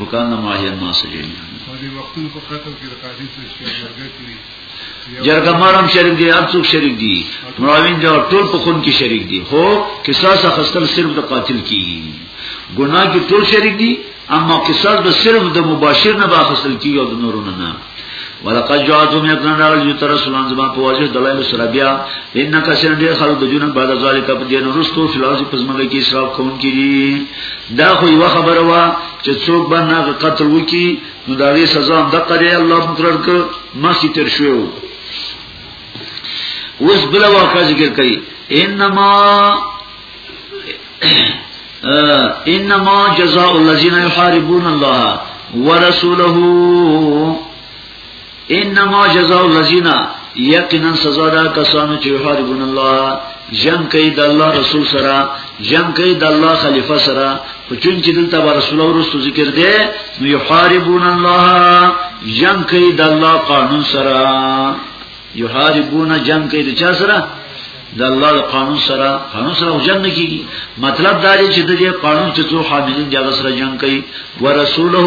وکانه ما یې ما سجن په دې وختونو په قتل کې د قاضي څخه شرګه کړی جرګه مارم شریک دي ارڅوک شریک دي مراوین جو ټول په خون کې شریک دي خو قصاص اخستل صرف د قاتل کیږي ګناه کې ټول شریک دي اما قصاص به صرف د مباشر نه باخصل کیږي او د نورو نه نه ولقد جاءتهم يقرن راغل جو تر رسولان زما په واجه دلایل سره بیا ان کسان ډیر خلک د جون بعد ذالک په دین رستو فلازی پزمګه کې اسراف کوم کړي دا خو یو خبره وا چې څوک باندې قتل وکي نو دا وی سزا هم د قری الله مقرر کړ ما سي تر شو اوس بل واقع ذکر کړي انما انما جزاء الذين يحاربون الله ورسوله انما جزاء الذين یقینا سزا دا کسانو چې حاربون الله جنگ کوي د الله رسول سره جنگ کوي د الله خلیفہ سره خو چون چې دلته بر رسول او رسول ذکر دی نو یحاربون الله جنگ کوي د الله قانون سره یحاربون جنگ کوي د چا سره د الله د قانون سره قانون سره جنگ نه کیږي مطلب دا دی چې د دې قانون چې څو حاملین دغه سره جنگ کوي ورسوله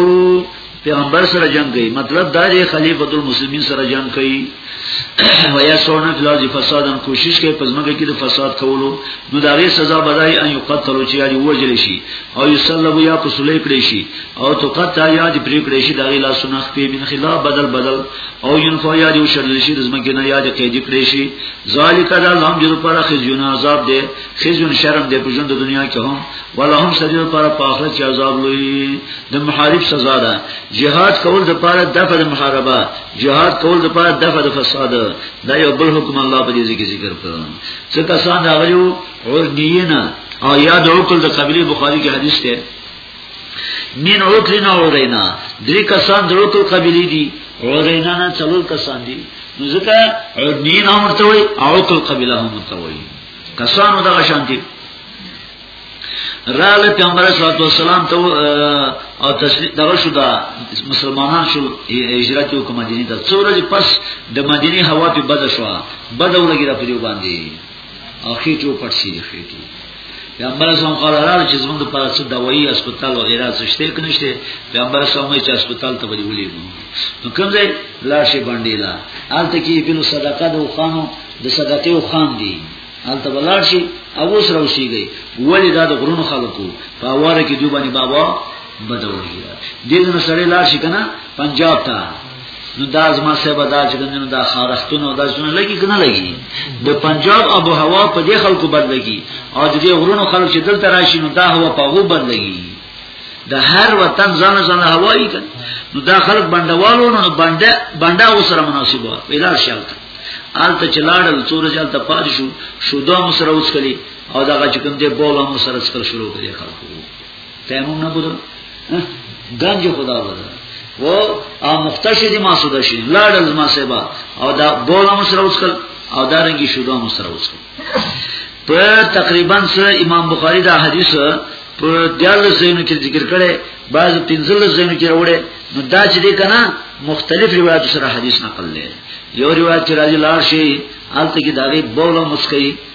پیغمبر سره جنگ کوي مطلب دا دی خلیفۃ المسلمین سره جنگ کوي ویا سونه فلاج فسادن کوشش کوي پزماګه کې د فساد کولو نو دا غي سزا بدای ان یو قتل او چیاري وجل شي او یصلب یا پسلې کړی شي او تو قطع یا د پرې کړی شي دا غي لاسونه خپې من خلاف بدل بدل او ينفو یا دیو شرل شي رزم کې نه یاد قید کړی شي ذالک دا لهم جر پر خزیون عذاب دی خزیون شرم دی په ژوند دنیا کې هم ولهم سجر پر پاخره چې عذاب لوی د محارب سزا ده jihad کول د پر دغه د محاربه jihad کول د پر دغه د فساد دا یو بل حکم الله په دې کې ذکر کړو څه کسان راغلو اور نینا او یاد او کل د قبلی بخاری کې حدیث ته من عطلنا عرینا دری کسان دروکل قبیلی دی عرینا نا چلول کسان دی نو ځکه عدنین هم ورته وي او عقل قبیله هم ورته وي کسانو دغه شانتي رااله پیغمبر صلی الله علیه وسلم ته او تسلیم دغه شو دا مسلمانان شو هجرت یو کوم مدینه ته څو ورځې پس د مدینه هوا په بد شو بد ورګی را پریو باندې او خېټو پټ شي د خېټو پیغمبر اسلام قال راځي چې زموږ په پاره څه دوايي هسپتال او غیره څه شته کې نشته پیغمبر اسلام یې چې هسپتال ته ولي ولي نو کوم ځای لاشه باندې لا آلته کې بنو صدقه د خوانو د صدقې او خان دي آلته بلار شي او اوس راوشيږي ولې دا د غرونو خلکو په واره کې دوی باندې بابا بدوي دې نو سره لار شي کنه پنجاب ته نو دا زما سبا دا چې ګندنو دا خارختونه دا څونه لګي کنه لګي د پنجاب ابو هوا په دې خلکو بدلږي او د دې غرونو خلک چې دلته راشي نو دا هوا په غو بدلږي د هر وطن ځان ځان هوایي کنه نو دا خلک بندوالو نو بنده بنده وسره مناسب و ویلار شالته آلته چلاړل څور چلته پات شو شو دا مسره اوس کلی او دا چې کوم دې بوله مسره څکل شروع کړي خلکو تیمم نه بوده گنج خدا بوده و او مختشی دی ما سوده شی لارل ما سبا او دا بولا مسر اوسکل او دا رنگی شودا مسر اوسکل په تقریبا سره امام بخاری دا حدیث په دیال زینو کې ذکر کړي بعض پنځل زینو کې وروړي نو دا چې دی کنه مختلف روایت سره حدیث نقل لري یو روایت چې راځي لار شي حالت کې داغي بوله مسکی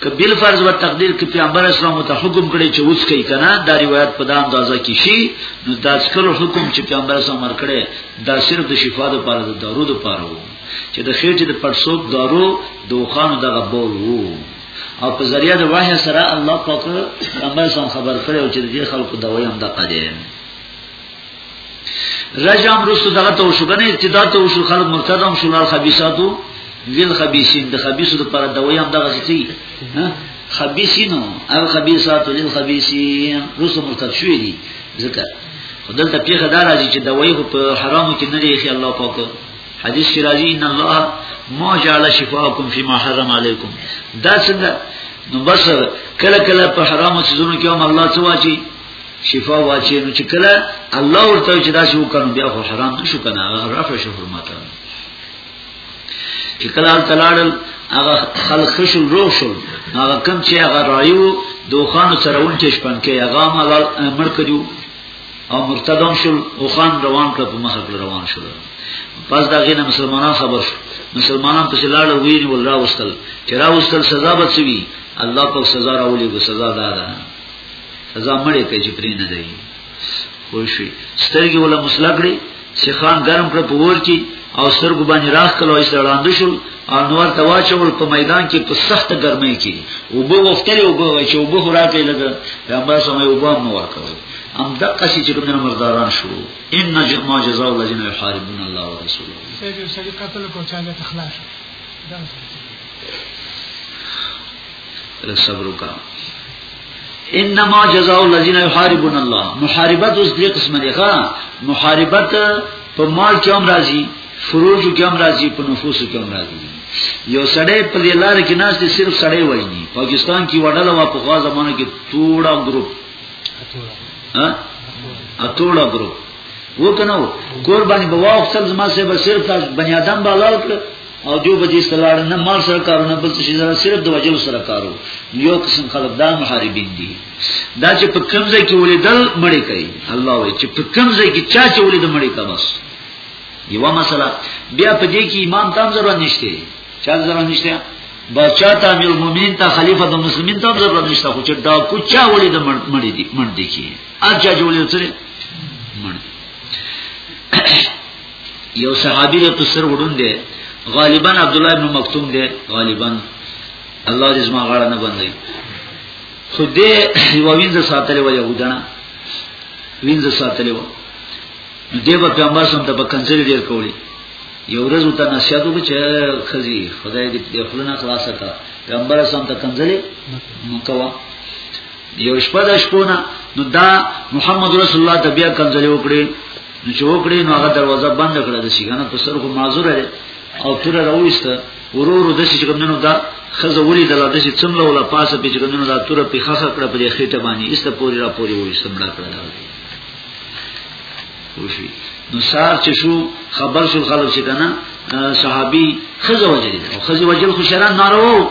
که بل فرض و تقدیر کې پیغمبر اسلام ته حکم کړی چې اوس کوي کنه دا روایت په دا اندازه کې شي نو دا ذکر حکم چې پیغمبر اسلام ورکړي دا صرف د شفا لپاره د دارو لپاره وو چې د خېټې د پړسوب دارو دوخان دغه بول وو او په ذریعہ د وحی سره الله پاک پیغمبر اسلام خبر کړو چې د خلکو دوايي هم د قدیم رجم رسو دغه ته وشو کنه ابتدا ته وشو خلک مرتد هم شول خبيثاتو ذل خبيثين د خبيثو لپاره دوی هم دغه څه دي خبيثينو او خبيثاتو ذل خبيثين رسو مرتد شوې دي ذکر خدلته پیغه دار راځي چې دوی په حرامو کې نه لري خي الله پاک حدیث کې راځي ان الله ما جعل شفاءکم فيما حرم عليكم دا څنګه نو بس کله کله په حرامو څه زونو کې هم الله څه واچي شفا واچې نو چې کله الله ورته چې دا شو کړم بیا خو حرام نشو کنه هغه رفع شو حرمت چې کله تلاړل هغه خلق شل روح شل هغه کم چې هغه رایو دوخان سره ول چې شپن کې هغه مال امر کړو او مرتدم شل او خان روان کړ په مخه روان شل پس دا غینه مسلمانان خبر شو مسلمانان په لاړ ویني ول راوستل چې راوستل سزا به سوي الله په سزا راولي سزا دادا سزا مړې کوي چې پرې نه دی خو شي سترګې ولا مسلا کړې سیخان ګرم کړ په ور کې او سترګو باندې راخ کلو یې سړاند شول او نور تواچول په میدان کې په سخت ګرمۍ کې او به وختل او به چې او به راکې لګ پیغمبر سمې او به مو ورکړ ام دقه چې چې کومه مرداران شو ان ما جزاء الذين يحاربون الله ورسوله سړي قتل کو چا نه تخلاص لږ صبر وکړه انما جزاء الذين يحاربون الله محاربت اوس دې قسمه دي ښا محاربت په مال کې هم راځي فروج کې هم راځي په نفوس کې هم راځي یو سړی په دې لار کې ناس دي صرف سړی وایي پاکستان کې وډاله وا په خوا زمانه کې توړه ګروپ ها اتوړه ګروپ وکنه کور باندې بوا خپل زما سه به صرف بنی آدم بالا وکړه او دیو بجې سلاړ نه مال سره کارو نه بل څه شي سره صرف د وجو سره کارو یو قسم خلک دا محاربین دي دا چې په کوم ځای کې ولیدل مړی کوي الله وایي چې په کوم ځای کې چا چې ولیدل مړی کا بس یو مسله بیا په دې کې امام تام ضرورت نشته چا ضرورت نشته بچا ته امیر المؤمنین ته خلیفہ د مسلمانین ته ضرورت نشته خو چې دا کو چا ولیدل مړی دي مړ دي کې اجازه جوړې سره مړ دي یو صحابي د تسر وډون دی غالبا عبد الله بن مکتوم دی غالبا الله دې زما غاړه نه بندي خو دې یو وینځه ساتلې و يهودانه وینځه ساتلې و نو دې په پیغمبر سم ته په کنځل ډیر کولی یو ورځ وته نشادو چې خزي خدای دې خپل نه خلاصه کا پیغمبر سم ته کنځلې مکوا یو شپه د شپونه نو دا محمد رسول الله ته بیا کنځلې وکړي نو چې وکړي نو هغه دروازه بند کړه د شيګانه په سر خو معذور دی او تر راويسته ورور د شي کومنو دا خزه ولي د لاده شي څمله ولا پاسه په کومنو دا تر په خخه کړه په خېټه باندې ایسته پوری را پوری وې سمړه کړه دا وشي نو سار چې شو خبر شو خلک چې کنه صحابي خزه وجل او خزه وجل خو شران نارو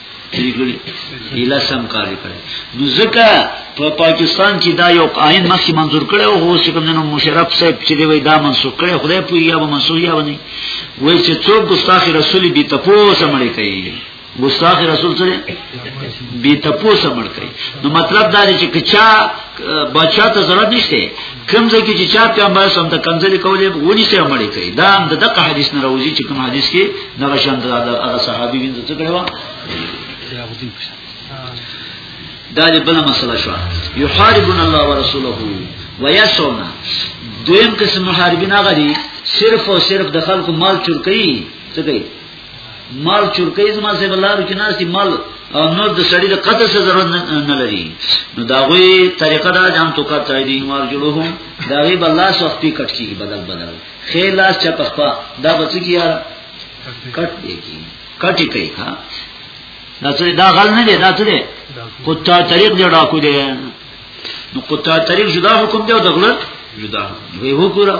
تریګړي اله سم کار کړي نو ځکه په پاکستان کې دا یو قائم مخکې منظور کړي او هو چې کوم نو مشرف صاحب چې دی دا منسوخ کړي خدای په یا به منسوخ یا ونی وای چې څوک ګستاخ رسول بي تپوس مړ کوي ګستاخ رسول سره بي تپوس مړ کوي نو مطلب دا دی چې کچا بچا ته ضرورت نشته کمزې کې چې چا په امر سم د کمزې کولې ونی سره مړې کوي دا د دغه حدیث نه راوځي چې کوم حدیث کې دغه شان د هغه صحابي وینځ څه کړو دا دې بل مسله شو یحاربون الله ورسوله ويسونا دویم قسم محاربین هغه دي صرف او صرف د خلکو مال چور کوي څه کوي مال چورکې زما سه بلارو کې ناشتي مال نور د سړی د قطع څه ضرورت نه لري نو دا غوي طریقه دا جام تو کا چای دي مار جوړو هم دا غي بل لاس وختي کټ کی بدل بدل خیر لاس چا پخپا دا بچ کی یار کټ دی کی کټ کوي ها دا څه دا غل نه دی دا څه دی کوتا طریق جوړا کو دی نو قطاع طریق جدا حکم دی او د غلط جدا حکم دی وی وګوره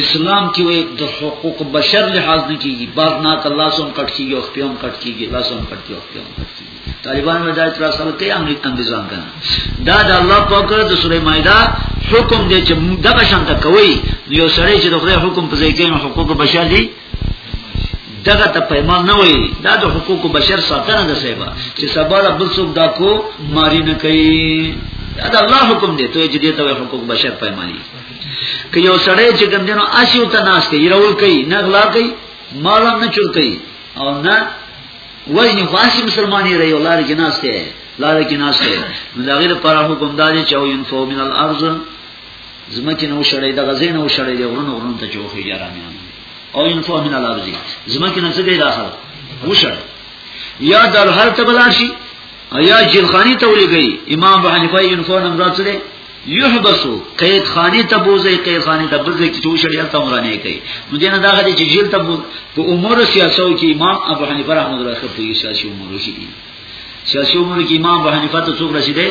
اسلام کې وی د حقوق بشر لحاظ نه کیږي بعض نه الله سم کټ کیږي او خپل کټ کیږي الله سم کټ کیږي او خپل کټ کیږي طالبان مې دا اعتراض سره کوي امریکا نظام کنه دا د الله پاک د سورې مائده حکم دی چې دغه شان ته کوي یو سړی چې د خدای حکم په ځای کې حقوق بشر دي دغه ته پیمان نه وای دا د حقوق بشر ساتنه ده سیبا چې سبا له بل څوک دا کو ماری نه کوي دا الله حکم دی ته چې دې ته حقوق بشر پیمانی که یو سړی چې ګندنو آشیو ته ناس کوي رول کوي نه غلا کوي مال نه چور کوي او نه وای خاصی مسلمانی رہی الله رې ناس ته لاره کې ناس ته دا غیر پر حکم دا چې او ينفو من الارض زمکه نو شړې د غزې نو شړې د ورونو ورونو ته چوخې جارانیان او ان فو من الارض زمکه نه څه دی راخل وشړ یا دل هر ته بلاشي یا جلخانی ته ولګي امام ابو حنیفه ان فو نن راځي دی یحبسو قید خانی ته بوزي قید خانی ته بوزي چې ټول شړې ته مرانه کوي نو دینه دا غدي چې جیل ته په امور سیاسو کې امام ابو حنیفه رحمه الله خپل سیاسي امور شي سیاسی امور کې امام ابو حنیفه ته څوک رسیدي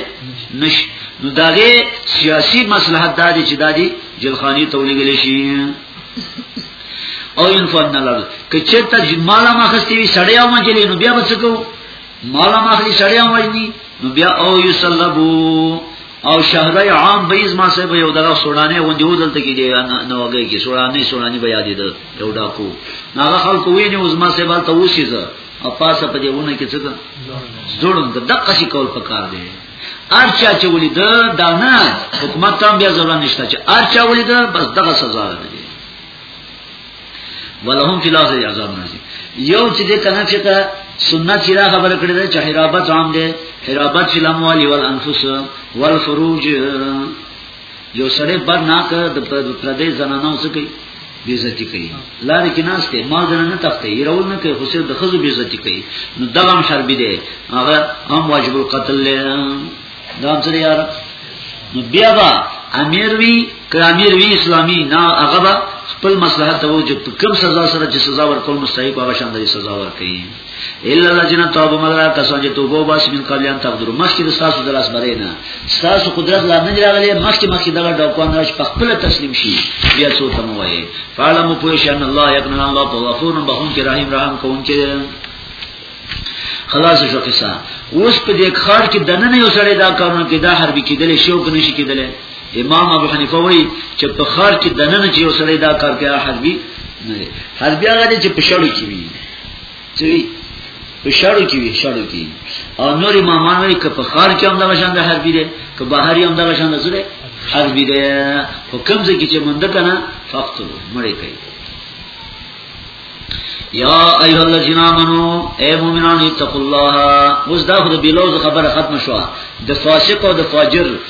نش نو داغه سیاسی مصلحت دا دي چې دا دي جلخانی تولیګل شي او انفرد نه لږ کچه ته مالا مخستی وی سړی او مجلی نو بیا بچکو مالا مخلی سړی او مجلی نو بیا او یسلبو او شهرای عام بیز ما سه به یو دغه سوډانه و دیو دلته کې دی نو هغه کې سوډانه سوډانی بیا دی دا یو ډاکو هغه خلکو ویني اوس ما سه بل ته وشي زه او پاسه په دیونه کې څه ده زړون د دقه شي کول پکار دی ارچا چې ولید دا نه حکومت تام بیا ضرورت نشته چې ارچا ولید بس دغه سزا ده ولهم فی الاخره عذاب نازل یو چې د کنه چې ته سنت چې را خبره کړې ده چې حرابت عام ده حرابت فی الاموال والانفس والفروج یو سړی بر ناکه د پردې زنانو څخه کوي بیزتی کوي لارې کې ناشته ما جن نه تخته یې راول نه کوي خو سر د خزو بیزتی کوي نو دغه هم شربې دی هغه هم واجب القتل له دا سره یار نو بیا با امیر وی کرامیر وی اسلامی نا هغه خپل مصلحت ته وځي کوم سزا سره چې سزا ورکول مستحق هغه شان د سزا ورکړي الا الذين تابوا مگر کسان چې توبه واسي من قبل ان تقدروا مخکې د تاسو د لاس برې نه تاسو قدرت لا نه راغلي مخکې مخکې دغه ډاکوان راش په خپل تسلیم شي بیا څو تم وایي فعلم پوښ ان الله يقنا الله غفور بهم کې رحیم رحم کوم چې خلاص شو قصه اوس په دې خار کې دنه یو سړی دا کارونه کې دا حربي کېدل شي او کني شي کېدل امام ابو حنیفه وایي چې په خار کې دنه چې یو سړی دا کار کوي حربي نه حربي هغه چې په شړو کې وي چوي په شړو کې وي شړو کې او نور امامان وایي که په خار کې هم دغه شان د حربي دی که بهر هم دغه شان د سره حربي دی په کوم ځای کې چې مونږ کنه فقط مړې کوي یا ایها الذین آمنو اے مومنان اتقوا الله اوس دا خو د بلوز خبره ختم شوه د فاسق او د فاجر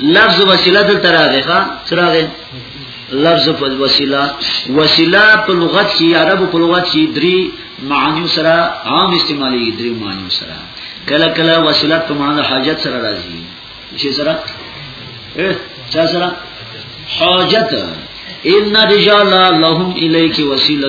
لفظ وسیله دل تراغه ښا تراغه لفظ په وسیله وسیله په لغت کې عربو په لغت کې درې معنی سره عام استعمالي درې معنی سره کله کله وسیله په معنی حاجت سره راځي شي سره اه چا سره حاجت ان رجال لهم الیک وسیله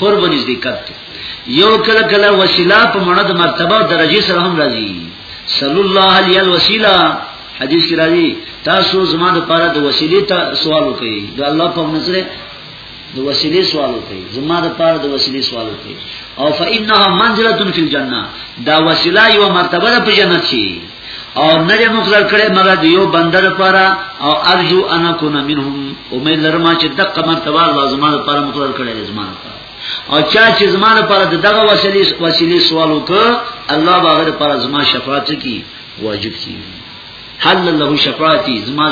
قرب نزدېکت دی یو کله کله وسیله په معنی د مرتبه او درجه سره هم راځي صلی الله علیه الوسیله حدیث کې راځي تاسو زما د پاره د وسیلې ته سوال وکړئ د الله په نظر د وسیلې سوال وکړي زما د پاره د وسیلې سوال وکړي او فإنها منزله فی الجنه دا وسیله یو مرتبه ده په جنت کې او نه یې مقرر کړي مګر دیو بندر لپاره او ارجو ان کو نه منهم امید لرم چې دغه مرتبه لازم لپاره مقرر کړي لازم لپاره او چا چې زما لپاره دغه وسیلې وسیلې سوال وکړ الله باغ لپاره زما شفاعت کی واجب کی حل له شفاعتي زما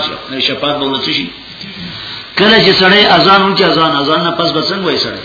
شفاعت به ولڅ شي کله چې سړی اذان وکړي اذان اذان نه پس بسنګ وای سړی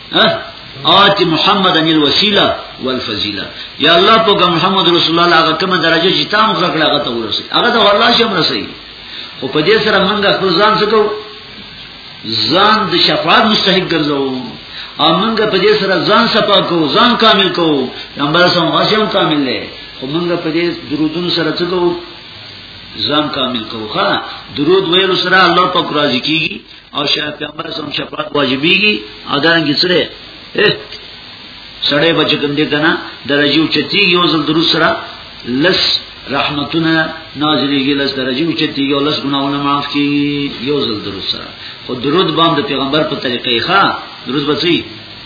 آت محمد ان الوسیله والفضیله یا الله په محمد رسول الله هغه کومه درجه چې تا مخ کړه هغه ته ورسې هغه ته الله شي مرسي خو په دې سره موږ خپل ځان څه کوو ځان د شفاعت مستحق ګرځو او موږ په دې سره ځان صفا کوو ځان کامل کوو پیغمبر سم واسم کامل دی خو موږ په دې درودونو سره څه کوو ځان کامل کوو ښا درود ویلو سره الله پاک راضي کیږي او شاید پیغمبر سم شفاعت واجبېږي او دا رنګ سره سړی بچ کوم دې کنه درجه او چتی یو ځل درو سره لس رحمتونه نازلېږي لس درجه او چتی یو لس ګناونه معاف کی یو ځل درو سره خو درود باندې پیغمبر په طریقې ښا درود بچي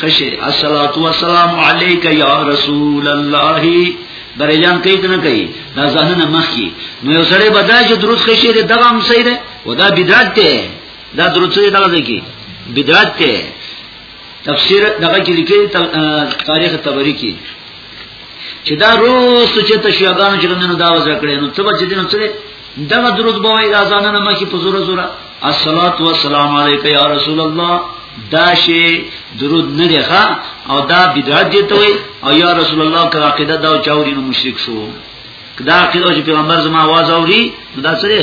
خشه الصلاة والسلام علیک یا رسول الله بری جان کوي کنه کوي دا ځاننه مخ کی نو یو سره بدای چې درود خشه دې دغه هم صحیح ده او دا بدعت ده دا درود څه دغه ده کی بدعت ده تفسیر دغه کې لیکي تاریخ تبری کې چې دا روس چې تشیعګان چې نن دا وځ کړې نو څه بچ دي نو څه دغه درود بوي دا ځاننه مخ کی په زوره زوره الصلات والسلام علیک یا رسول الله دا شی درود نه دی ښا او دا بدعت دی ته وی او یا رسول الله کړه عقیده دا چاوري نو مشرک شو کدا عقیده چې پیغمبر زما आवाज اوري دا څه دی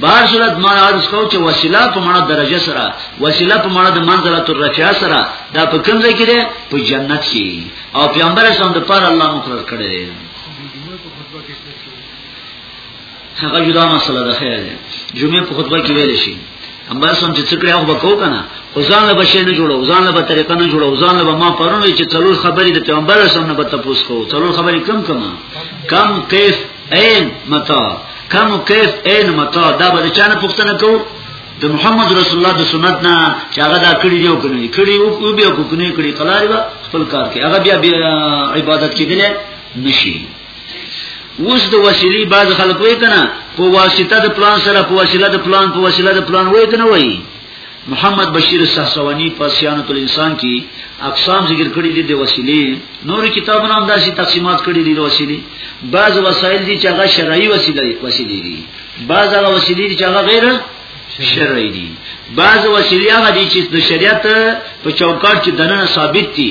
بهر صورت ما عرض کو چې وسیله په معنا درجه سره وسیله په معنا د منزله تر رفیع سره دا په کوم ځای کې ده په جنت کې او پیغمبر اسلام د پر الله مقرر کړی دی هغه جدا مسله ده خیر ده جمعه په خطبه کې ویل شي اما سم چې څکړه هغه وکاو کنه او ځان له بشې نه جوړو ځان له طریقه نه جوړو ځان له ما پرونی چې څلور خبرې د پیغمبر سم نه بته پوس کو څلور خبرې کم کم کم کیف عین متا کم کیف عین متا دا به چا نه پوښتنه کو د محمد رسول الله د سنت نه چې هغه دا کړی دی او کړی کړی او بیا کو کړی کړی قلاری خپل کار کوي هغه بیا عبادت کېدل نشي اوس د وسیلی باز خلک وای کنه په واسطه د پلان سره په وسیله د پلان په وسیله د پلان وای کنه وای محمد بشیر ساسوانی په سیانت الانسان کې اقسام ذکر کړی دي د وسیلی نور کتابونه هم داسې تقسیمات کړی دي د وسیلی بعض وسایل دي چې هغه شرعي وسیله وسیلی دي بعض هغه وسیلی دي چې هغه غیر شرعي دي بعض وسیلی هغه دي چې د شریعت په چوکاټ کې دننه ثابت دي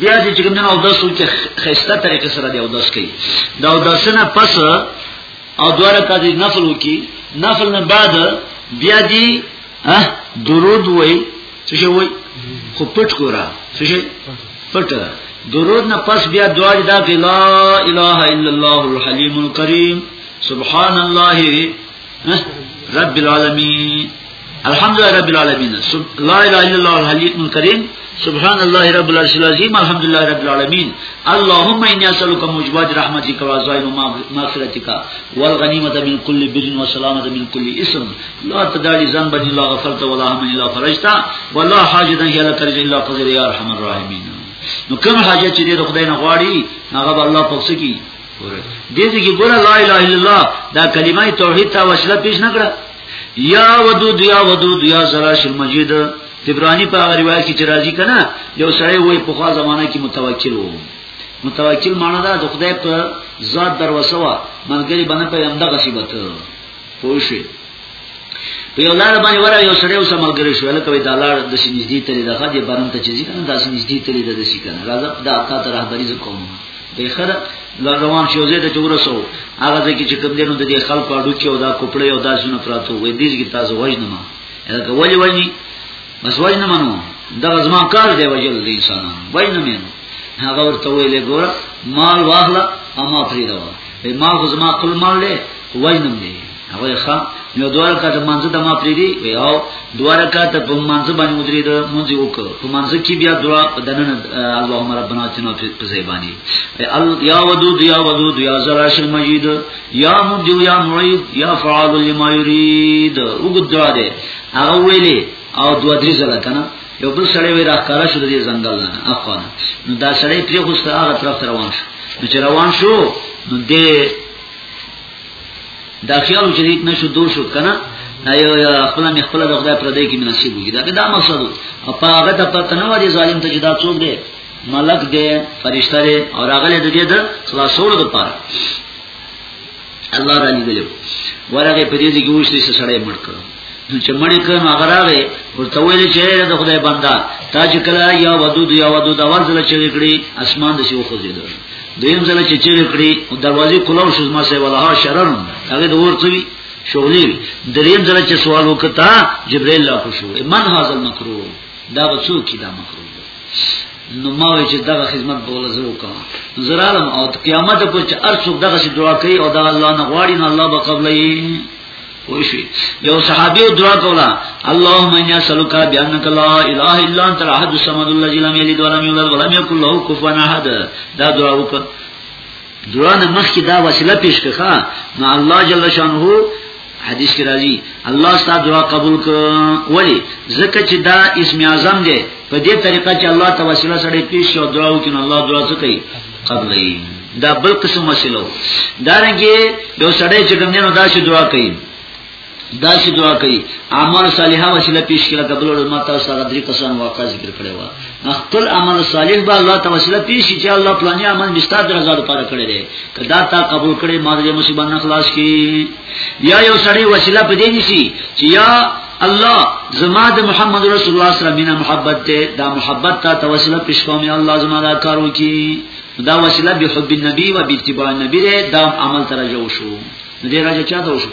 بیا دې چې کومنه او داسو کې خسته طریقې سره دی او داس کوي دا او داسنه پس او دواره کا دې نفل وکي نفل نه بعد بیا دې درود وای څه شي وای خو پټ کورا څه شي پټ درود نه پس بیا دعا دا لا اله الا الله الحلیم الکریم سبحان الله رب العالمین الحمد لله رب العالمین لا اله الا الله الحلی الکریم سبحان الله رب العرش العظیم الحمد لله رب العالمین اللهم انی اسالک موجبات رحمتک و عزائم مغفرتک والغنیمه من كل بر و سلامه من كل اسم لا تدعي ذنبا الا غفرت ولا هم الا فرجت ولا حاجه هي لك الا قضيت يا ارحم الراحمین نو کوم حاجت چې د خدای نه غواړي هغه الله پخښي دیسی کی گورا لا الہ الا اللہ دا کلمہ توحید تا وسیلہ پیش نکڑا یا ودود یا ودود یا زراش المجید تبرانی په هغه روایت کې چې راځي کنه یو سړی وای په خوا زمانہ کې متوکل وو متوکل معنی دا د خدای په ذات دروسه وا ملګری باندې په همدا غصیبت پوه شئ په یو لار باندې ورا یو سړی او سمګری شو لکه دا لار د سنځدي تلې دغه د برم ته چیزی کنه دا سنځدي تلې د دسی کنه راځه دا تا ته رهبری ز کوم به خره لار روان شو زه د چورسو هغه ځکه چې کوم دینو د دې خلکو اډو کې او دا کوپړې او دا شنو پراتو وې دیږي کې تاسو وژنه ما دا ولی وژني بس وژنه منو دا زما کار دی وجل دې انسان وژنه مې هغه ورته ویلې ګور مال واخلا اما فریدا وې ما خو زما خپل مال له وینم دی هغه ښا نو دوه رکعات مانځ د ما پری دی وی او دوه رکعات په مانځ باندې مدری د مونږ یو کو په مانځ کې بیا دعا دنن اللهم ربنا اتنا فی الزیبانی یا ودود یا ودود یا زراش المجید یا مجو یا معید یا فعال لما یرید وګد دعا دی هغه ویلی او دوه درې ځله کنه یو بل سړی وی راخاره شو د دې ځنګل نه افغان نو دا سړی پری خوسته هغه طرف روان شو نو چې روان شو نو دې دا خیال چې دې نشو دور شو کنه ایو خپل مې خپل د خدای پر دې کې مناسب وي دا دا مقصد او په هغه ته پته نه وایي ظالم ته چې دا څوک دی ملک دی فرشتہ دی او هغه له دې د خلاصولو لپاره الله را لګلو ورغه په دې کې وښتي سړی مړ کړ نو چې مړی کړه نو هغه راغی ورته ویل چې د خدای بندا تا چې کله یا ودود یا ودود اول ځل چې وکړي اسمان د شیو خوځیدل دویم ځل چې چې وکړي او دروازې کولو شو ما سه ولا شرن هغه د ورڅوي شغلی دریم ځل چې سوال وکتا جبرئیل لا خوشو من هاذ المکروه دا وڅو کی دا مکروه نو ما وی چې دغه خدمت به ولزه وکم زرالم او قیامت پر چې ارڅوک دغه شي دعا کوي او دا الله نه غواړي نه الله به قبلې وشي یو صحابي دعا کولا اللهم اني اسالك بانك لا اله الا انت الاحد الصمد الذي لم يلد ولم يولد ولم يكن له كفوا احد دا دعا وکړه دعا نه مخکې دا وسیله پیش کړه نو الله جل شانه حدیث کې راځي الله ستاسو دعا قبول ک ولی زکه چې دا اسم اعظم دی په دې طریقه چې الله توسل سره پیش او دعا وکړي الله دعا کوي قبلین دا بل قسم وسیلو دا رنګه یو سړی چې ګمنو دا چې دعا کوي دا چې دعا کوي اعمال صالحه وسیله پیش کړه قبل علماء تاسو سره درې کسان واقع ذکر کړي وا خپل عمل صالح به الله تعالی وسیله پیش چې الله پلاني عمل مستاد درزا لپاره کړی دی کدا تا قبول کړي ما دې مصیبت نه خلاص کی یا یو سړی وسیله په دې نشي چې یا الله زما د محمد رسول الله سره مینا محبت ته دا محبت ته توسل پیش کوم یا الله زما دا کارو کی دا وسیله به حب النبی و به اتباع النبی دا عمل تر جو شو دې راځه چا دا شو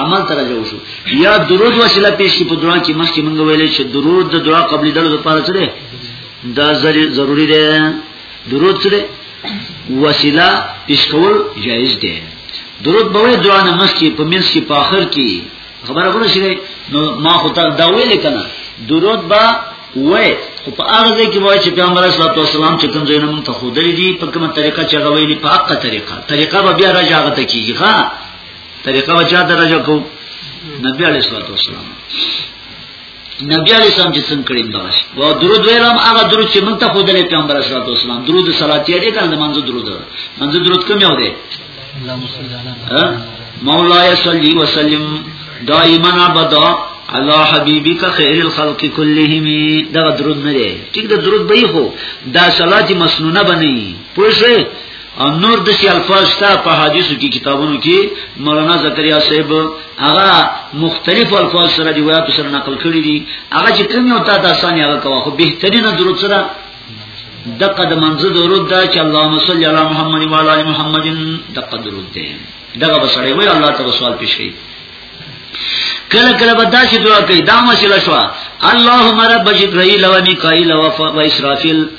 عمل تر جو شو یا درود وسیله پیش کی په دعا کې مخکې مونږ ویلې چې درود د دعا قبل دلو لپاره څه دی دا ضروری دی درود څه دی وسیله پیش کول جایز دی درود به دعا نه مخکې په منځ کې په اخر کې خبره کوله شي نو ما خو تا دا ویل کنه درود با وای خو په هغه ځای کې وای چې پیغمبر صلی الله علیه وسلم چې کوم ځای نه مونږ ته خو درې دي په کومه طریقه چې هغه ویلي په حقه طریقه طریقه به بیا راځي هغه ته کیږي ها طریقه به چا درجه کو نبی علیه الصلاه والسلام نبی علی سلام چې څنګه کړی دا شي او درود ویلم هغه درود چې مونږ ته خو د پیغمبر صلی الله علیه وسلم درود صلات یې دې کنه منځو درود منځو درود کوم یو دی مولاي صلی وسلم دائما ابدا الله حبيبك خير الخلق كلهم دا درود نه دی ټیک دا درود به خو دا صلات مسنونه بنئ پوه شئ او نور د سی الفاظ شته په حدیثو کې کتابونو کې مولانا زکریا صاحب هغه مختلف الفاظ سره دی وایي سره نقل کړی دي هغه چې کوم یو تاسو اسانه هغه کوه خو بهترین درو سره دغه د منځه درود دا چې اللهم صل علی محمد و علی محمد دغه درود دی دغه بسړی وای الله تعالی سوال پیش کړي کله کله بدا چې دعا کوي دا مسله شو اللهم رب جبرائیل و میکائیل و اسرافیل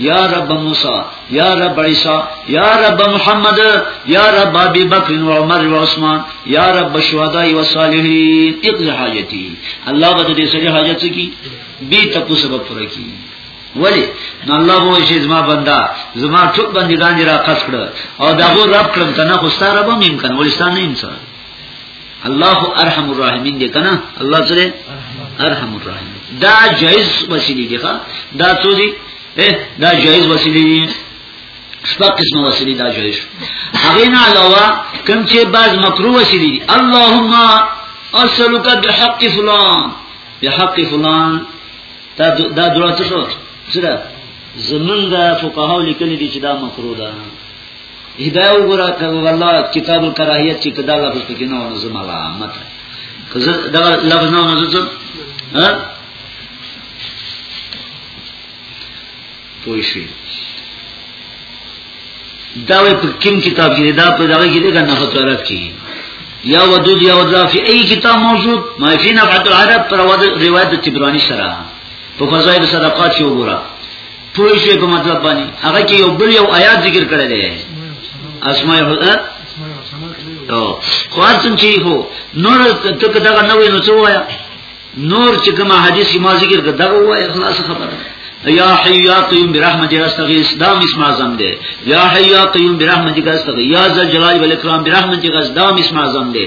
یا رب موسی یا رب عیسی یا رب محمد یا رب ابي بکر و عمر و عثمان یا رب شهدا و صالحین اقض حاجتی الله بده دې سره حاجت کی بي تپو سبب پر کی ولی نو الله وو شي زما بندا زما ټول بندګان را قص کړ او داغه رب کړم کنه خو ستاره به ممکن ولستان نه انسان الله ارحم الراحمین دی کنه الله سره ارحم الراحمین دا جائز وسیله دی ښا دا څو دی دا جائز وسیله دی شپږ قسمه وسیله دا جائز هغه نه علاوه کوم چې بعض مکروه وسیله دی اللهم اسلک بحق فلان بحق فلان دا دا درته څه ده زمونږ فقهاو لیکلي دي چې دا مکروه ده هدايه وګوره کله والله کتاب الکراهیت چې کدا لفظ پکې نه ونه زما علامت که زه دا لفظ نه ونه زه ها پوه شئ دا وی په کوم کتاب کې دا په دغه کې دا نه خطر راکې یا ودود یا ودلا فی ای کتاب موجود ما فی نفعت العرب پر روایت تبرانی سره په فضائل صدقات کې وګوره پوه شئ په مطلب باندې هغه کې یو بل یو آیات ذکر کړی دی اسماء الحسنا او خاصن چې هو نور ته دغه نه وینو څه وایا نور چې کوم حدیث کې ما ذکر کړ دغه وایا خلاص خبره یا حی یا قیوم برحمتک استغیث دا اسم اعظم دی یا حی یا قیوم برحمتک استغیث یا ذل جلال والاکرام برحمتک دا اسم اعظم دی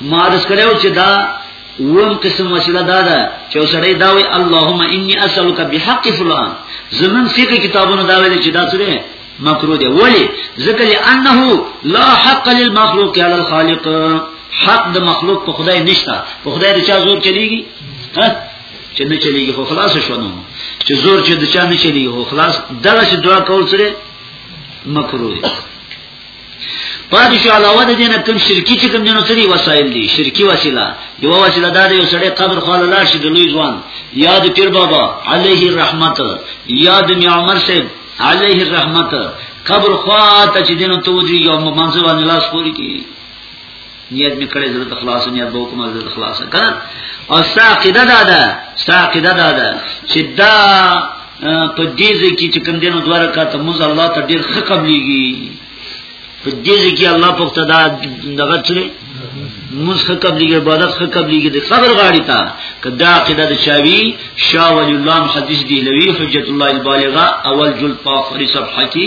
ما رس کړو چې دا وم قسم وسیله دا ده چې سړی دا وی اللهم انی اسالک بحق فلان زمون فقہ کتابونو دا ویل چې دا سره مکروه دی ولی ذکر انه لا حق للمخلوق علی الخالق حق د مخلوق په خدای نشته په خدای د چا زور چلیږي ها چې نه چلیږي خو خلاص شو نو چې زور چې د چا نه چلیږي خو خلاص دغه چې دعا کول سره مکروه پاتې شو علاوه د دینه کوم شرکی چې کوم جنو سری وسایل دي شرکی وسیله یو وسیله دا دی سړی قبر خاله لاړ شي د لوی ځوان یا د پیر بابا علیه الرحمت یا د می عمر صاحب علیه الرحمت قبر خاله چې دینو ته ودی یو منځ باندې لاس پوری کی نیت می کړی زړه تخلاص نیت به کوم زړه تخلاص کنه او ساقیده دا ده ساقیده دا ده چې دا په دې ځکه چې کوم دینو دواره کاته موږ الله ته ډیر ښه قبليږي په دې ځکه الله په اقتدا دغه څه موږ ښه قبليږي عبادت ښه قبليږي د قبر غاړي ته کدا عقیده د چاوي شاه ولی الله حدیث دی لوی حجت الله البالغه اول جلد په فری صفحه کې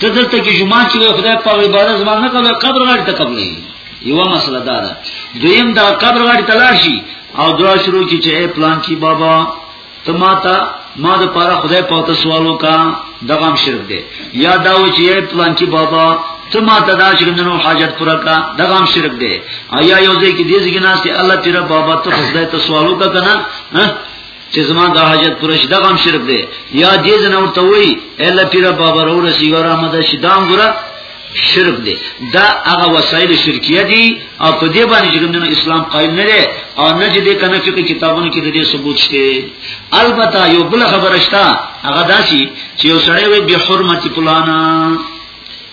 ته دلته کې جمعه کې خدای په عبادت زما نه کوي قبر غړي ته قبلې یو مسله دا ده دویم دا قبر غړي تلاشي او دعا شروع کی چې پلان کی بابا ته ماته ما د پاره خدای په تو سوال وکا دغم شرک دی یا دا و چې پلان کی بابا ته ما ته دا چې نن حاجت پوره کا دغم شرک دی آیا یو ځای کې دې ځګناسته الله تیرا بابا ته خدای ته سوال وکا کنه چې زما د حاجت پر شي دا هم شرک دی یا دې زنه ورته وای الا پیر بابا رو رسی ور احمد شدام ګره شرک دی دا هغه وسایل شرکیه دي او په دې باندې چې کوم اسلام قائل نه دی او نه چې د کنه فقې کتابونو کې د دې ثبوت شته البته یو بل خبره شته هغه دا شي چې یو سړی وي به حرمت پلانا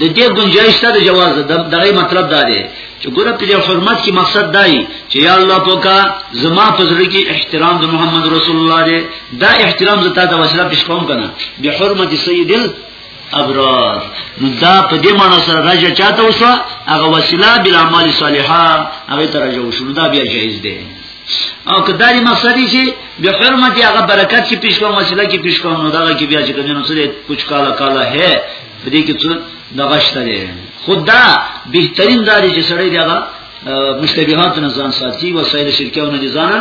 د دې گنجائش ته د جواز د دغه مطلب دا دی چې ګوره په دې حرمت کې مقصد دی چې یا الله پوکا زما په زړه کې احترام د محمد رسول الله دی دا احترام زتا د وسره پیش کوم کنه به حرمت سید ابرار نو دا په دې معنی سره راځي چاته وسه هغه وسیله بل اعمال صالحه هغه ته راځي وسه دا بیا جایز دی او کداري مقصد شي د حرمت یا غ برکت چې پیش کوم مسله کې پیش کوم نو دا کې بیا چې کنه نو څه کچھ کالا کالا ہے دې کې څه دغشته دي خدا بهترین داري چې سړی دی هغه مشتبهات نه ځان ساتي او سایر شرکیو نه ځان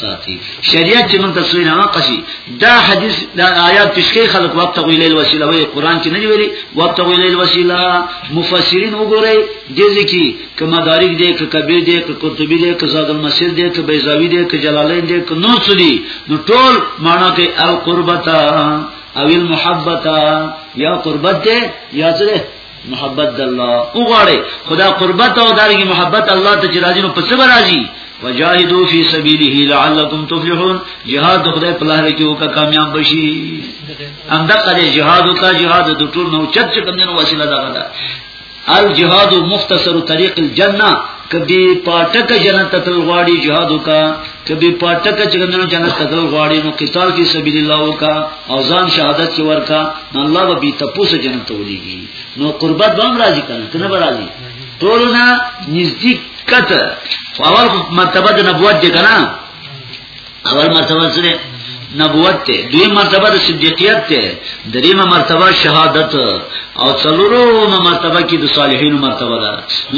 ساتي شریعت چې موږ تفسیر نه قصي دا حدیث دا آیات پیشکې خلق وخت غوي لیل وسیله وي قران کې نه ویلي وخت غوي لیل وسیله مفسرین وګورئ دې ځکه که مدارک دی که کبیر دی که قرطبی دی که زاد المسیر دی که بیزاوی دی که جلالین دی که نور څه دی نو ټول معنا کې القربتا او المحبتا یا قربت دی یا څه دی محبت د الله وګړي خدا قربت او دارنګ محبت الله ته چې راځي نو په څه راځي وجاهدوا فی سبیله لعلکم تفلحون جهاد خدای په لار کې وکړه کامیاب بشي انده کړي جهاد وکړه جهاد د ټول نو چت چې کوم نه وسیله ده الجهاد مختصر طریق الجنه کبي پاټک جنت ته تل غواړي جهاد وکا کبي پاټک جنت جنت ته تل غواړي نو قتال فی سبیل الله وکا او ځان شهادت کې ورکا نو الله به تپوسه جنت ته ولېږي نو قربت به هم راځي کنه کنه به راځي ټولنا نزدیک کته اول مرتبه د نبوت دی کنه اول مرتبه څه ده نبوت ته دوی مرتبه د صدیقیت ته دریمه مرتبه شهادت او څلورمه مرتبه کې د صالحینو مرتبه ده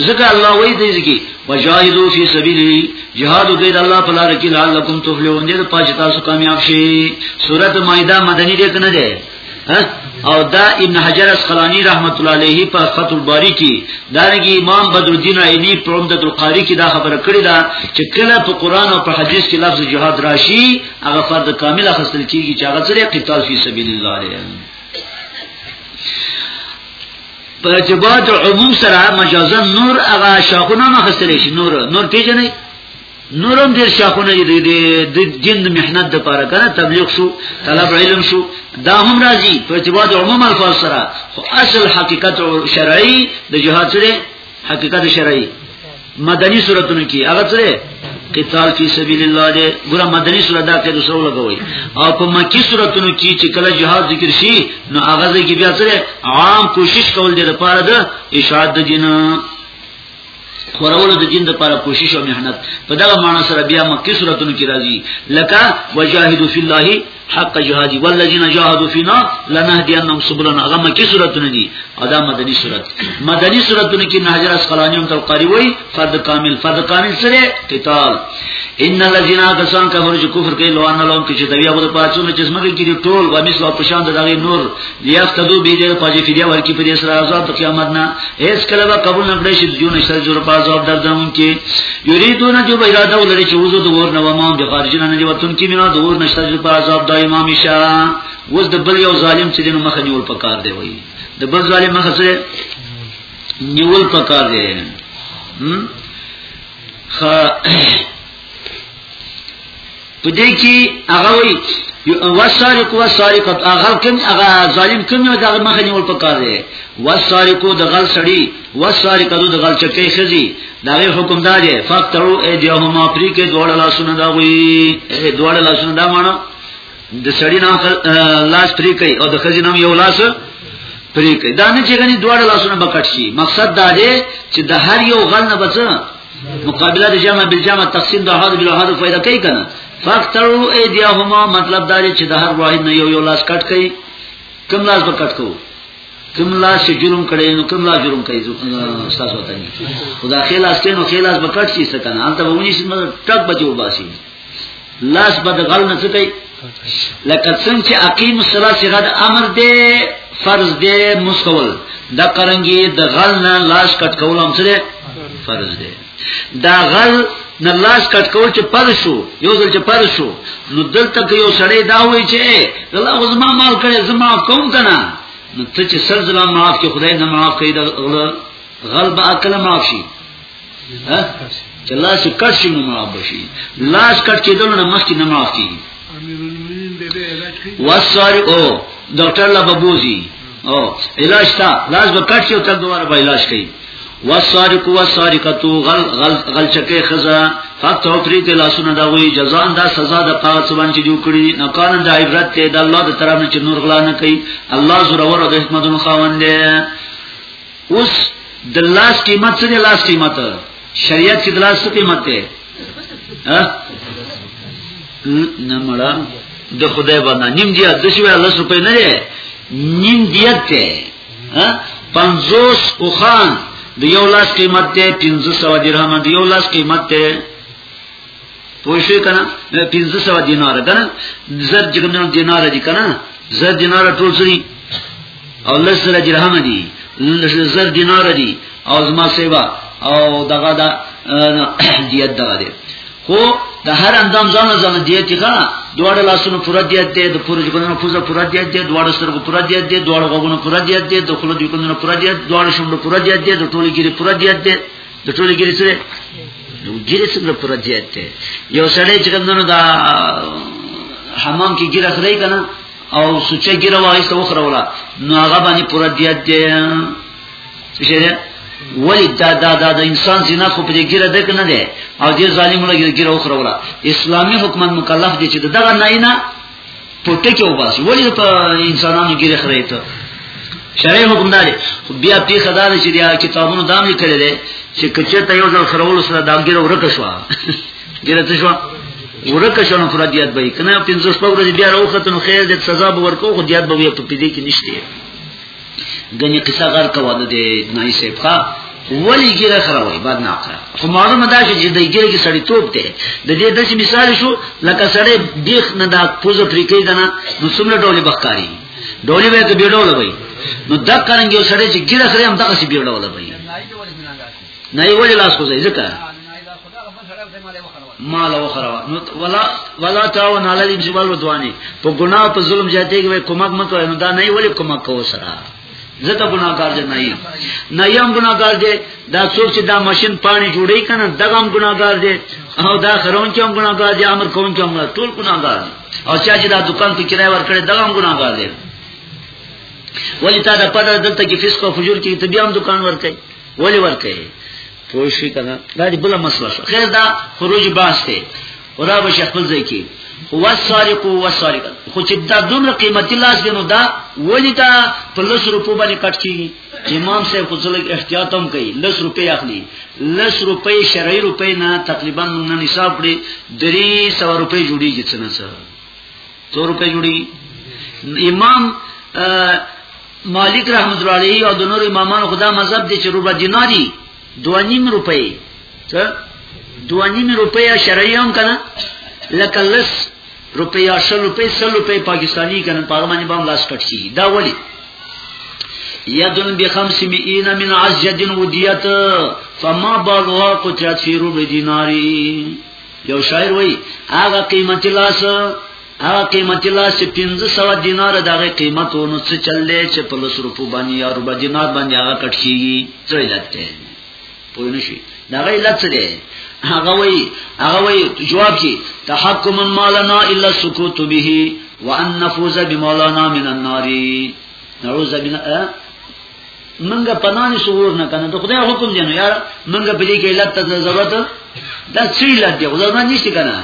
ځکه الله وایي دې کې وجاهدوا فی سبیلی جهاد وکړئ د الله په لار کې لعلکم تفلحون دې په پاج تاسو کامیاب شئ سورته مائده مدنی دې کنه ده او دا ابن حجر اسقلانی رحمت الله علیه په فتح الباری کې دارنګي امام بدر الدین عینی په عمدۃ القاری کې دا خبره کړې ده چې کله په قران او په حدیث کې لفظ جهاد راشي هغه فرد کامل اخستل کیږي چې هغه سره قتال فی سبیل الله دی په جبات عموم سره مجازا نور هغه شاخونه مخستل شي نور نور پیژنې نورم ډیر شاخونه دي د جند محنت د پاره کنه تبلیغ شو طلب علم شو دا هم راځي په اتباع عموم الفاظ سره خو اصل حقیقت شرعي د جهاد سره حقیقت شرعي مدني صورتونو کې هغه سره قتال فی سبیل الله دې ګره مدني صورت دا کې رسول لګوي او په مکی صورتونو کې چې کله جهاد ذکر شي نو هغه ځکه بیا سره عام کوشش کول دي لپاره د اشاعت د جنہ خورولو د دین لپاره کوشش او مهنت په دغه معنی سره بیا مکه سوراتونو کې راځي لکه وجاهدوا فی الله حق جهادی والذین جاهدوا فینا لنهدینهم سبلنا هغه مکه سوراتونه دي او دا مدنی سورات مدنی سوراتونه کې نهجر اسقلانی هم تل قاری وای فرد کامل فرد کامل سره قتال ان الذين كسان كفروا چې کفر کوي لوان لوم کې چې دوی هغه پاتونه چې سمګي کې ټول و مثله په شان د دغه نور لیافتدو بی دیر پاجی فدیا ورکی پدی سر عذاب قیامت نا ایس کلبا قبول نکڑی شد جو نشتر جور پا عذاب دردمون کی یریدون جو با اراده ولری چه وزو دور نو امام دی خارجی ننجی وطن کی منا دور نشتر جور پا عذاب دا امامی شا وز دبل یو ظالم چه دینو مخ نیول پکار دی وی دبل ظالم مخ سره نیول پکار دی خا په دې کې هغه وی وسارق وسارق هغه کوم هغه ظالم کوم یو دغه مخه نیول پکار دی وسارق د غل سړی وسارق د غل چکه خزي دغه حکم دا دی فقطرو ایدیهما پری کې دوړ لاسونه دا وی دوړ لاسونه دا مانو د سړی نه لاس پری کوي او د خزي نام یو لاس پری کوي دا نه چې غني دوړ لاسونه بکټ شي مقصد دا دی چې د هر یو غل نه بچ مقابله د جمع بالجمع تقسیم د احد بالاحد فائدہ کوي کنه فاخترو ایدیهما مطلب دا دی چې د هر واحد نه یو یو لاس کټ کړي کوم لاس به کټ کوو کوم لاس چې جرم کړي نو کوم لاس جرم کوي استاد وته خدا خلاص کینو خلاص به کټ شي څه کنه انت به ونی شي ټک بچو باسي لاس بد غل نه کوي لکه څنګه چې اقیم الصلاه صيغه د امر دی فرض دی مسکول د قرنګي د غل نه لاس کټ کول هم سره فرض دی دا غل نه لاس کټ کول چې پر شو یو ځل چې پر شو نو دلته کې یو سړی دا وایي چې الله غزما مال کړي زما کوم کنه نو ته چې سر ځلا معاف کې خدای نه معاف کړي دا غل به عقل معاف شي ها چې لاس کټ شي نو معاف شي لاس کټ کېدل نه مخکې نه معاف کیږي وساری او ډاکټر لا بوزي او علاج تا لاس به کټ شي او تر دوباره به علاج کوي وسارق وسارقتو غل غل غلچکه خزا فقط او پری ته لاسونه دا وی جزاء دا سزا د پاغه سبان چې جوړ کړی نه قانون د عبرت ته د الله د طرف نه چې نور غلا نه کوي الله زوره ور او د حکمتونو خاوند دی اوس د لاس قیمت څه دی لاس قیمت شریعت چې د لاس څه قیمت دی ها نه مړه د خدای باندې نیم دیت د شوی الله روپې نه دی نیم دیت ته ها 50 اوخان د یو لاس قیمت ته 1500 درهم د یو لاس قیمت ته پوه شئ کنه 1500 دینار کنه زر جګنه دینار دي کنه زر دینار ټول سری او لس زر درهم دي لس زر دینار دي او زما سیوا او دغه دا دیت دغه دي خو د هر اندام ځان ځان دیت ښه دواړه لاسونو پوره دیت دی د پوره جګونو پوزه پوره دیت دی دواړه سترګو پوره دیت دی دواړه غوږونو پوره دیت دی د خلو جګونو پوره دیت دواړه شونډو پوره دیت دی د ټولو ګری پوره دیت دی د ټولې ګیرې سره نو ګیرې څومره پوره زیات دی یو سړی چې کومنو دا حمام کې ګیره خړی کنه او سوچه ګیره وایسته وخره ولا نو هغه باندې پوره زیات دی څه دی ولی دا دا دا د انسان زنا خو په دې ګیره دک نه دی او دې ظالم له ګیره وخره ولا اسلامي حکومت مکلف دی چې دغه نه نه پټه کې وباسي ولې په انسانانو کې رخره ته شرعي حکم داري خو بیا په خدای چې دا کتابونو دام لیکل دي چې کچه ته یو ځل خرول سره داګیره ورکه شو ګیره ته شو ورکه شو نو پر دیات به کنه 15 شپږ ورځې بیا راوخته نو خیر دې سزا به ورکو خو دیات به په پدې کې نشته غني قصه غر کوا د نای صاحب ښا ولی ګیره سره وای بعد نه اخره خو معلومه ده چې د ګیره کې سړی توپ دی د دې داسې مثال شو لکه سړی بیخ نه دا پوزه پریکې دنه نو څومره ډولې بخکاری ډولې به کې بیډول وای نو دا کارنګ یو سړی چې ګیره سره هم دغه سی بیډول وای نه یې ولی لاس کوځي ځکه مال وخروا نو ولا ولا تاو نه لري چې بل ودواني په ګناه په ظلم جاتې کې کومک مکو نو دا نه ولې کومک کو سره زته ګناګار دی نه یم نه یم ګناګار دی دا څوک چې دا ماشين پانی جوړی کنه دغه هم ګناګار دی او دا خرون کې هم ګناګار دی امر کوم کې هم ټول ګناګار دی او چا چې دا دکان ته کرای ورکړي دغه هم ګناګار دی ولی تا دا پدر دلته کې فسق او فجور کې ته بیا هم دکان ورکړي ولی ورکړي پوه شي کنه دا دی بل مسله شو خیر دا خروج باس ته ودا به شیخ خپل ځای کې هو السارق هو السارق خو چې دا دومره قیمتي لاس دی نو دا ولی دا په لس روپو باندې کټ کیږي امام صاحب خو ځلګ احتیاط هم کوي لس روپې اخلي لس روپې شرعي روپې نه تقریبا نه نصاب کړي 300 روپې جوړیږي څنګه څو روپۍ جوړي امام مالک رحمت الله علیه او د نور امامانو خدا مذهب دي چې روپا دیناری دوانیم روپۍ څه دوانیم روپۍ شرعي هم کنه لکه لس روپۍ یا شل روپۍ سل روپۍ پاکستانی کنه په باندې باندې لاس کټ شي دا ولی یدن بخمس مئین من عزجد ودیت فما بالوا قطعت فی روب دیناری یو شاعر وای هغه قیمت لاس هغه قیمت لاس چې 1500 دینار دغه قیمت ونو څه چللې چې په لس روپو باندې یا روپو دینار باندې هغه کټ شيږي څه علت دی پوه نه شي دغه علت څه دی هغه وای هغه وای جواب شي تحکم مالنا الا سکوت به وان نفوز بمولانا من النار نعوذ بالله منګه پنانی سوور نه کنه ته خدای حکم دی نو یار منګه په دې کې علت ته ضرورت دا څه علت دی خدای نه نشته کنه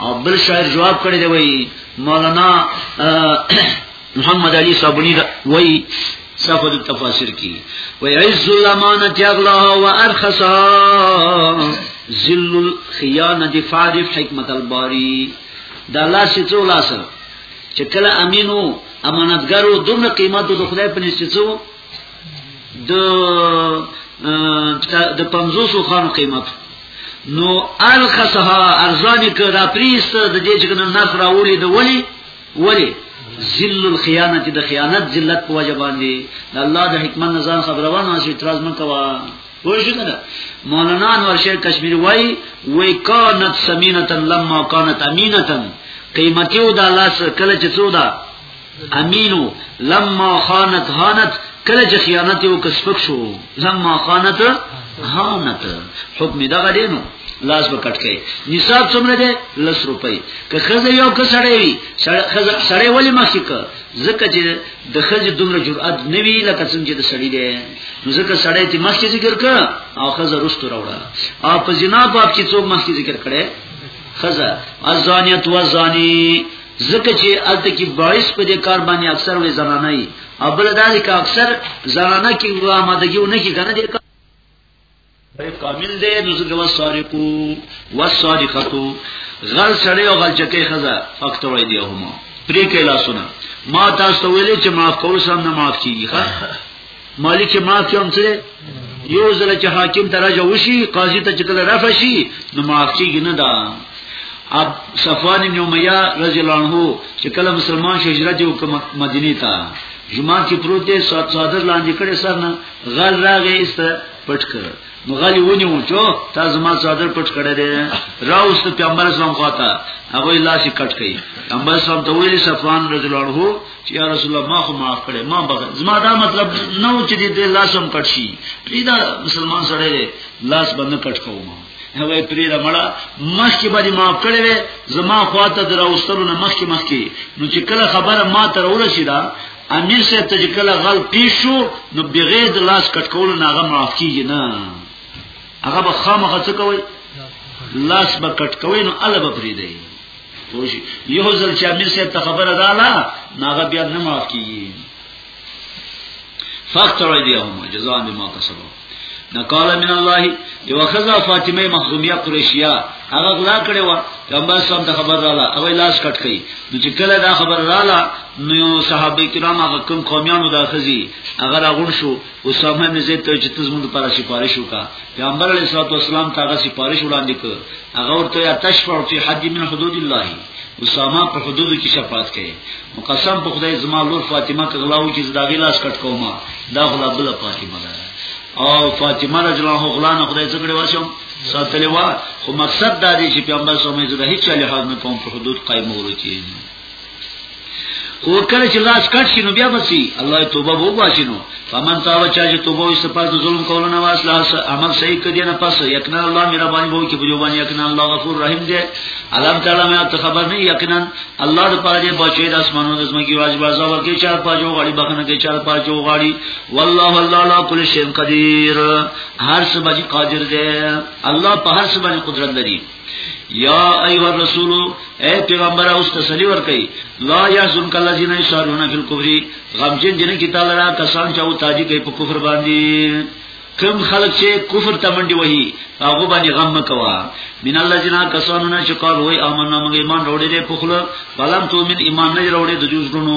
او بل شاعر جواب کړی دی وای مولانا محمد علی صابونی وای صفحه التفاسیر کی وای عز الامانه یغلاها وارخصها ذل الخیانه فارف حکمت الباری دا لاس څو لاسه چې کله امینو امانتګرو دومره قیمت د خدای په نشته څو د د 500 خانو قیمت نو الخصها ارزانی که را پریست د دې چې کنه نرخ راولي د ولی ولی ذل الخیانه چې د خیانت ذلت په وجه باندې د الله د حکمت نظام خبروان او اعتراض مکوا پوه شو کنه مولانا انور شیر کشمیری وای وای کانت سمینتن لما کانت امینتن قیمتی او دا لاس کله چې څو دا امینو لما خانت هانت کله چې خیانت یو کس پک شو لما خانت هانت حکم دغه دینو لاس به کټ کړي نصاب څومره دی لس روپۍ که خزه یو که سړی وي خزه سړی ولی مخکې که ځکه چې د خځې دومره جرأت نه وی لکه څنګه چې د سړی دی نو ځکه سړی ته مخکې ذکر کړ او خځه رستو راوړه او په جنا باب چې څوک مخکې ذکر کړي خځه ازانیت و زانی ځکه چې الته کې باعث په دې کار باندې اکثر وې زنانه ای او بل دا چې اکثر زنانه کې وامدګیو نه کې کنه دې دی کامل دی نو څنګه وسارقو وسارقتو غل سړی او غل چکه خزا فاکتور دی هما پرې کې لاسونه ما تاسو ویلې چې معاف کول سم نه معاف کیږي ښا مالک چې معاف کوم څه یو ځل چې حاکم درجه وشي قاضي ته چې کله رفع شي نو معاف کیږي نه دا اب صفوان بن امیہ رضی الله عنه چې کله مسلمان شو هجرت وکړ مدینه ته جمعه کې پروت دی سات صادر لاندې کړي سر نه غل راغې است پټ کړ نو غالي ونیو چې تا زما صادر پټ کړی دی راوست پیغمبر اسلام خواته هغه لاس کټ کړي پیغمبر اسلام ته ویل صفوان رجل عنه چې یا رسول الله ما خو معاف کړي ما بغ زما دا مطلب نه و چې دې لاس هم کټ شي پریدا مسلمان سره لاس باندې کټ کوم هغه پریدا مړه مخکې باندې معاف کړي وې زما خواته دراوستلو نه مخکې مخکې نو چې کله خبره ما تر ورسیده امیر صاحب ته کله غل پیش شو نو بغیر د لاس کټ کولو نه هغه معاف کیږي نه هغه به خامخ څه کوي لاس به کټ کوي نو الله به پری دی پوه یو ځل چې امیر صاحب ته خبره ده لا نه هغه بیا نه معاف کیږي فاختر ایدیهم جزاء بما کسبوا نقال من الله یو خزا فاطمه مخزومیه قریشیه هغه غلا کړي و پیغمبر صاحب ته خبر رااله هغه لاس کټ کړي نو چې کله دا خبر رااله نو یو صحابه کرام هغه کوم قومیانو دا خزي هغه راغون شو اسامه بن زید ته چې تاسو موږ لپاره سفارش وکا پیغمبر علیه الصلاه والسلام ته هغه سفارش وړاندې کړ هغه ورته تشفع فی حد من حدود الله اسامه په حدود کې شفاعت کوي قسم په خدای زما لور فاطمه کغلاو چې زداغي لاس کټ کوما دا غلا بل فاطمه ده او فاطمه رضی الله عنها غلا نه خدای څخه واشم ساتلې وا خو مقصد دا دی چې پیغمبر صلی الله علیه وسلم هیڅ چاله حاضر نه کوم په حدود قائم ورچی خو کله چې لاس کټ شنو بیا بسی الله توبه وو باشینو فمن تاب چا چې توبه وي سپس د ظلم کولو نه واسله عمل صحیح کړي نه پس یقینا الله میرا باندې وو کې بجو باندې یقینا الله غفور رحیم دی علم تعالی مې ته خبر نه یقینا الله د پاره دی بچي د اسمانو د زمګي واج بازا ورکه چا پاجو غړي بخنه کې چا پاجو غړي والله الله لا کل شی قدیر هر څه باندې قادر دی الله په هر څه باندې قدرت لري یا ایها الرسول اے پیغمبر اوس تسلی ورکئ لا یحزن کلذین یسارون فی الکفر غمجن جن کی تعالی را کسان چاو تاجی کوي په کفر باندې کم خلق چې کفر ته منډي وهي هغه باندې غم مکوا من الذين كسروا نه شکار وای امنه موږ ایمان وروړي په خله بلم تو من ایمان نه وروړي د جوړونو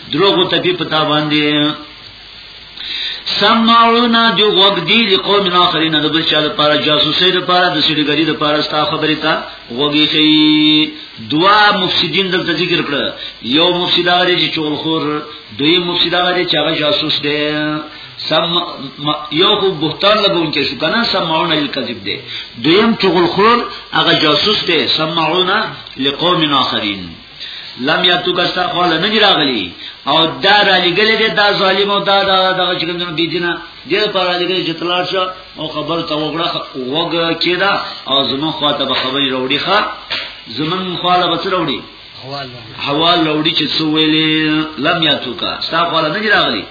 دروغو تپی پتا باندې سمعونا جو غوږ دی لقوم اخرین د بل چا لپاره جاسوسي لپاره د سړيګری لپاره ستا خبره تا غوږی شي دوا مفسدين دلته ذکر کړ یو مفسد هغه چې چولخور دوی مفسد هغه چې هغه جاسوس دی سم یو خو بهتان لګون کې شو کنه سمعون الکذب دی دویم چغلخور هغه جاسوس دی سمعون لقوم اخرین لم یاتو کستا قول نه دی راغلی او دا را لګلې دې دا ظالم او دا دا دا چې کوم بي دینه دې پر را لګلې چې تلار شو او خبر ته وګړه وګ کېدا او زمون خواته به خبرې وروړي ښا زمون خواله به وروړي حوال وروړي چې څو ویلې لم یاتو کا ستا قول نه دی راغلی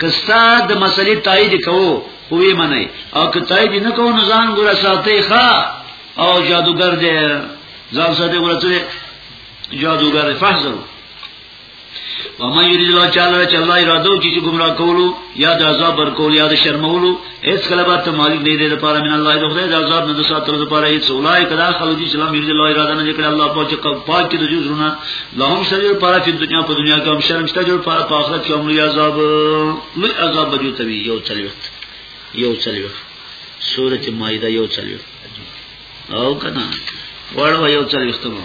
کستا د مسلې تایید کوو وې منئ او که تایید نه کوو نو ځان ګره ساتي ښا او جادوګر دې ځان ساتي ګره ته جادوګر فحذر وما یرید الله تعالی چې الله اراده کوي چې ګمرا کولو یا د عذاب ور کولو یا د شرمولو هیڅ کله به ته مالک نه دی لپاره من الله د خدای د عذاب نه د ساتلو لپاره هیڅ اولای کدا خلک چې لم یرد الله اراده نه کړی الله پاک پاک د جزرونه لهم شر لپاره په دنیا په دنیا کې هم شرم شته جوړ لپاره په آخرت کې هم لوی عذاب لوی عذاب به جوړ وي یو چلیو یو چلیو سورته مائده یو چلیو او کنه وړو یو چلیو ختمه